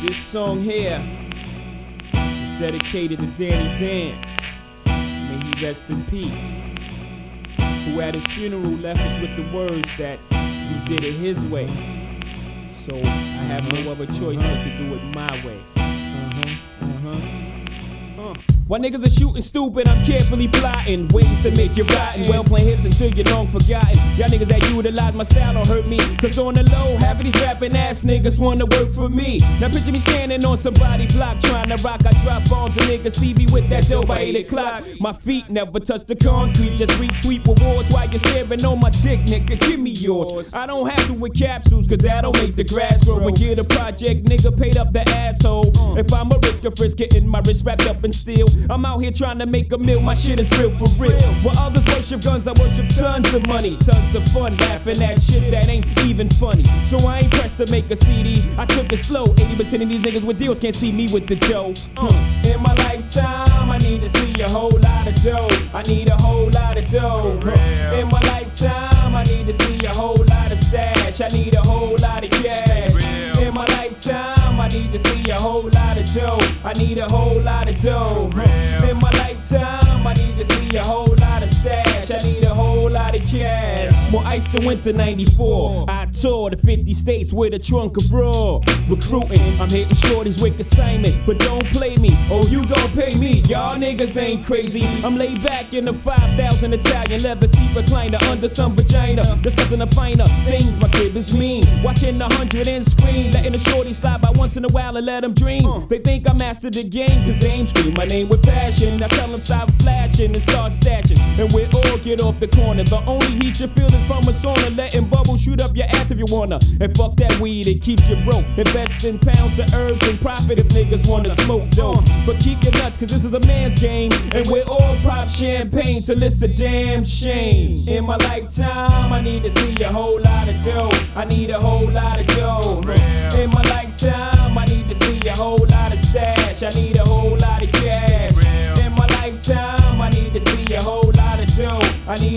This song here is dedicated to Danny Dan. May he rest in peace. Who at his funeral left us with the words that he did it his way. So I have no other choice but to do it my way. Uh-huh. Uh-huh. Uh. While niggas are shooting stupid, I'm carefully plotting ways to make you rotten. Well playing hits until you're long forgotten. Y'all niggas that utilize my style don't hurt me. Cause on the low, half of these rapping ass niggas wanna work for me. Now picture me standing on somebody block trying to rock. I drop bombs and niggas see me with that dope by 8 o'clock. My feet never touch the concrete, just reap sweet rewards while you're staring on my dick, nigga. Give me yours. I don't hassle with capsules, cause that'll make the grass grow. And get a project, nigga, paid up the asshole. If I'm a risk of frisk, getting my wrist wrapped up steel. I'm out here trying to make a meal, my shit is real for real. While others worship guns, I worship tons of money, tons of fun, laughing at shit that ain't even funny. So I ain't pressed to make a CD. I took it slow. 80% of these niggas with deals can't see me with the dough. Uh, in my lifetime, I need to see a whole lot of dough. I need a whole lot of dough. Uh, need to see a whole lot of dough. I need a whole lot of dough. In my lifetime, I need to see a whole lot of stash. I need a whole lot of cash. More ice than winter 94. I tour the 50 states with a trunk of raw. Recruiting, I'm hitting shorties with assignment. But don't play me, oh, you gon' pay me. Y'all niggas ain't crazy. I'm laid back in the 5,000 Italian leather seat recliner under some vagina. Discussing the finer things, my is mean. Watching a hundred and screen, letting the shorty slide by once in a while and let them dream. Uh. They think I mastered the game, cause they ain't scream my name with passion. I tell them stop flashing and start stashing. And we all get off the corner. The only heat you feel is from a sauna. Letting bubbles shoot up your ass if you wanna. And fuck that weed, it keeps you broke. Invest in pounds of herbs and profit if niggas wanna smoke dope. Uh. But keep your nuts, cause this is a man's game. And we all pop champagne till it's a damn shame. In my lifetime, I need to see a whole lot of dough. I need a whole lot of dough. In my lifetime,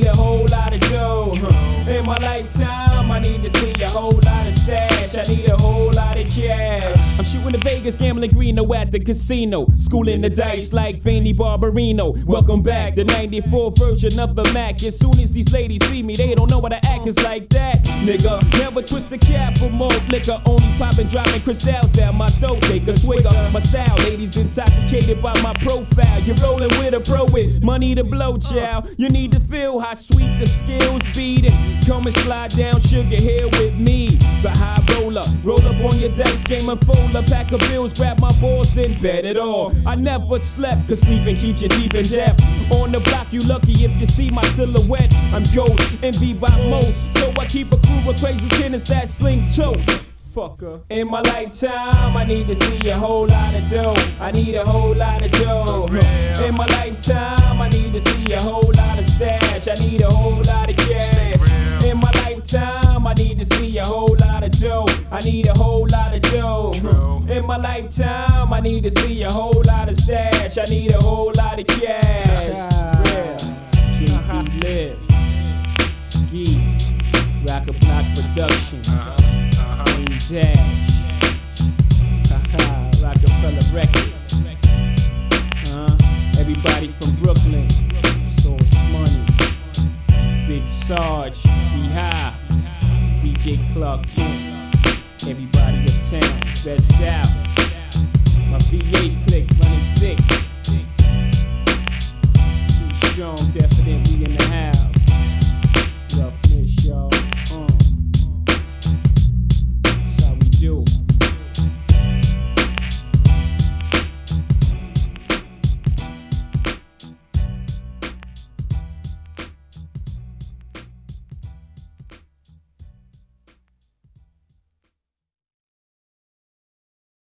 need a whole lot of dough. In my lifetime, I need to see a whole lot of stash. I need a whole lot of cash. I'm shooting the Vegas, gambling Greeno at the casino. Schooling the dice like Vinnie Barbarino. Welcome back, the 94 version of the Mac. As soon as these ladies see me, they don't know what I act is like that. Nigga, never twist the cap for more liquor. Only popping, dropping crystals down my throat. Take a swig of my style. Ladies intoxicated by my profile. You're rolling with a pro with money to blow, child. You need to feel how sweet the skills. And come and slide down sugar here with me. The high roller. Roll up on your dice game and fold a pack of bills. Grab my balls, then bet it all. I never slept, cause sleeping keeps you deep in debt. On the block, you lucky if you see my silhouette. I'm ghost, envy by most. So I keep a crew of crazy tenants that sling toast. Fucker. In my lifetime, I need to see a whole lot of dough. I need a whole lot of dough. In my lifetime, I need to see a whole lot of stash. I need a whole lot of cash. In my lifetime, I need to see a whole lot of dough. I need a whole lot of dough. In my lifetime, I need to see a whole lot of stash. I need a whole lot of cash. Yeah. Jay-Z lives. Ski. Rocker Block Productions. Dame Dash. Haha, Roc-A-Fella Records. Uh, everybody from Brooklyn. Big Sarge. Beehive. DJ Clark Kent. Everybody uptown. Best out. My V8 click running thick. Too strong, definitely.